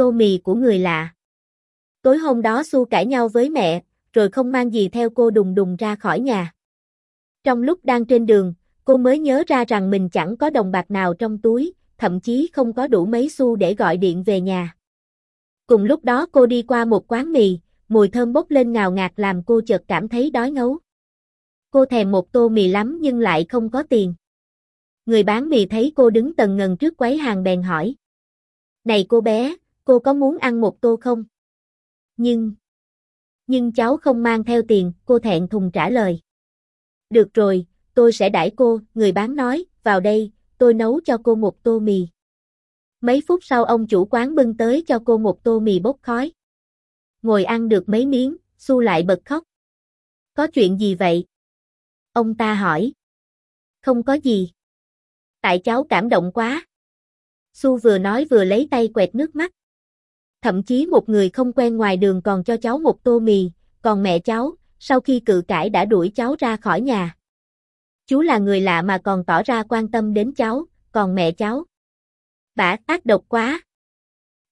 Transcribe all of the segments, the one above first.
tô mì của người lạ. Tối hôm đó Su cãi nhau với mẹ, rồi không mang gì theo cô đùng đùng ra khỏi nhà. Trong lúc đang trên đường, cô mới nhớ ra rằng mình chẳng có đồng bạc nào trong túi, thậm chí không có đủ mấy xu để gọi điện về nhà. Cùng lúc đó cô đi qua một quán mì, mùi thơm bốc lên ngào ngạt làm cô chợt cảm thấy đói ngấu. Cô thèm một tô mì lắm nhưng lại không có tiền. Người bán mì thấy cô đứng tần ngần trước quấy hàng bèn hỏi. Này cô bé, cô có muốn ăn một tô không? Nhưng... Nhưng cháu không mang theo tiền, cô thẹn thùng trả lời. Được rồi, tôi sẽ đãi cô, người bán nói, vào đây, tôi nấu cho cô một tô mì. Mấy phút sau ông chủ quán bưng tới cho cô một tô mì bốc khói. Ngồi ăn được mấy miếng, Su lại bật khóc. Có chuyện gì vậy? Ông ta hỏi. Không có gì. Tại cháu cảm động quá. Su vừa nói vừa lấy tay quẹt nước mắt. Thậm chí một người không quen ngoài đường còn cho cháu một tô mì, còn mẹ cháu, sau khi cự cãi đã đuổi cháu ra khỏi nhà. Chú là người lạ mà còn tỏ ra quan tâm đến cháu, còn mẹ cháu. Bả ác độc quá.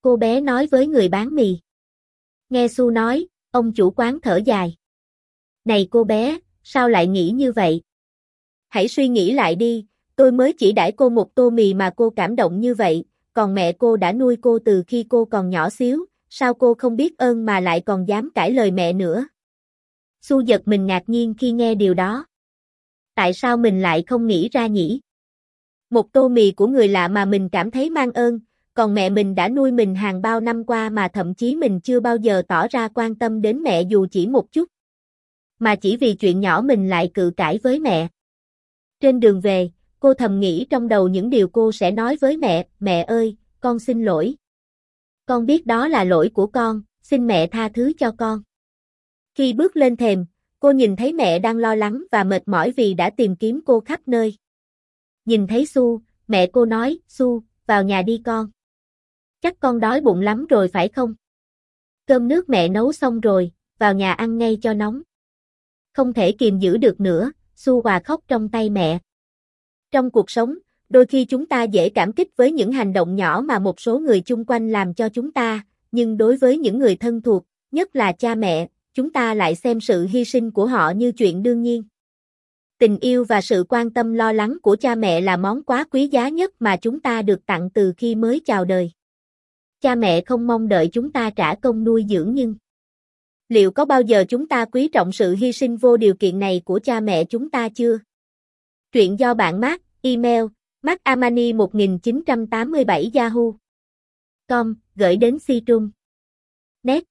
Cô bé nói với người bán mì. Nghe Su nói, ông chủ quán thở dài. Này cô bé, sao lại nghĩ như vậy? Hãy suy nghĩ lại đi, tôi mới chỉ đãi cô một tô mì mà cô cảm động như vậy, còn mẹ cô đã nuôi cô từ khi cô còn nhỏ xíu, sao cô không biết ơn mà lại còn dám cãi lời mẹ nữa? Su giật mình ngạc nhiên khi nghe điều đó. Tại sao mình lại không nghĩ ra nhỉ? Một tô mì của người lạ mà mình cảm thấy mang ơn, còn mẹ mình đã nuôi mình hàng bao năm qua mà thậm chí mình chưa bao giờ tỏ ra quan tâm đến mẹ dù chỉ một chút. Mà chỉ vì chuyện nhỏ mình lại cự cãi với mẹ. Trên đường về, cô thầm nghĩ trong đầu những điều cô sẽ nói với mẹ, mẹ ơi, con xin lỗi. Con biết đó là lỗi của con, xin mẹ tha thứ cho con. Khi bước lên thềm, cô nhìn thấy mẹ đang lo lắng và mệt mỏi vì đã tìm kiếm cô khắp nơi. Nhìn thấy Su, mẹ cô nói, Su, vào nhà đi con. Chắc con đói bụng lắm rồi phải không? Cơm nước mẹ nấu xong rồi, vào nhà ăn ngay cho nóng. Không thể kìm giữ được nữa, Su hòa khóc trong tay mẹ. Trong cuộc sống, đôi khi chúng ta dễ cảm kích với những hành động nhỏ mà một số người chung quanh làm cho chúng ta, nhưng đối với những người thân thuộc, nhất là cha mẹ, chúng ta lại xem sự hy sinh của họ như chuyện đương nhiên. Tình yêu và sự quan tâm lo lắng của cha mẹ là món quá quý giá nhất mà chúng ta được tặng từ khi mới chào đời. Cha mẹ không mong đợi chúng ta trả công nuôi dưỡng nhưng liệu có bao giờ chúng ta quý trọng sự hy sinh vô điều kiện này của cha mẹ chúng ta chưa? Truyện do bạn Mark, email, markamani 1987 yahoo com, gửi đến si trung. Net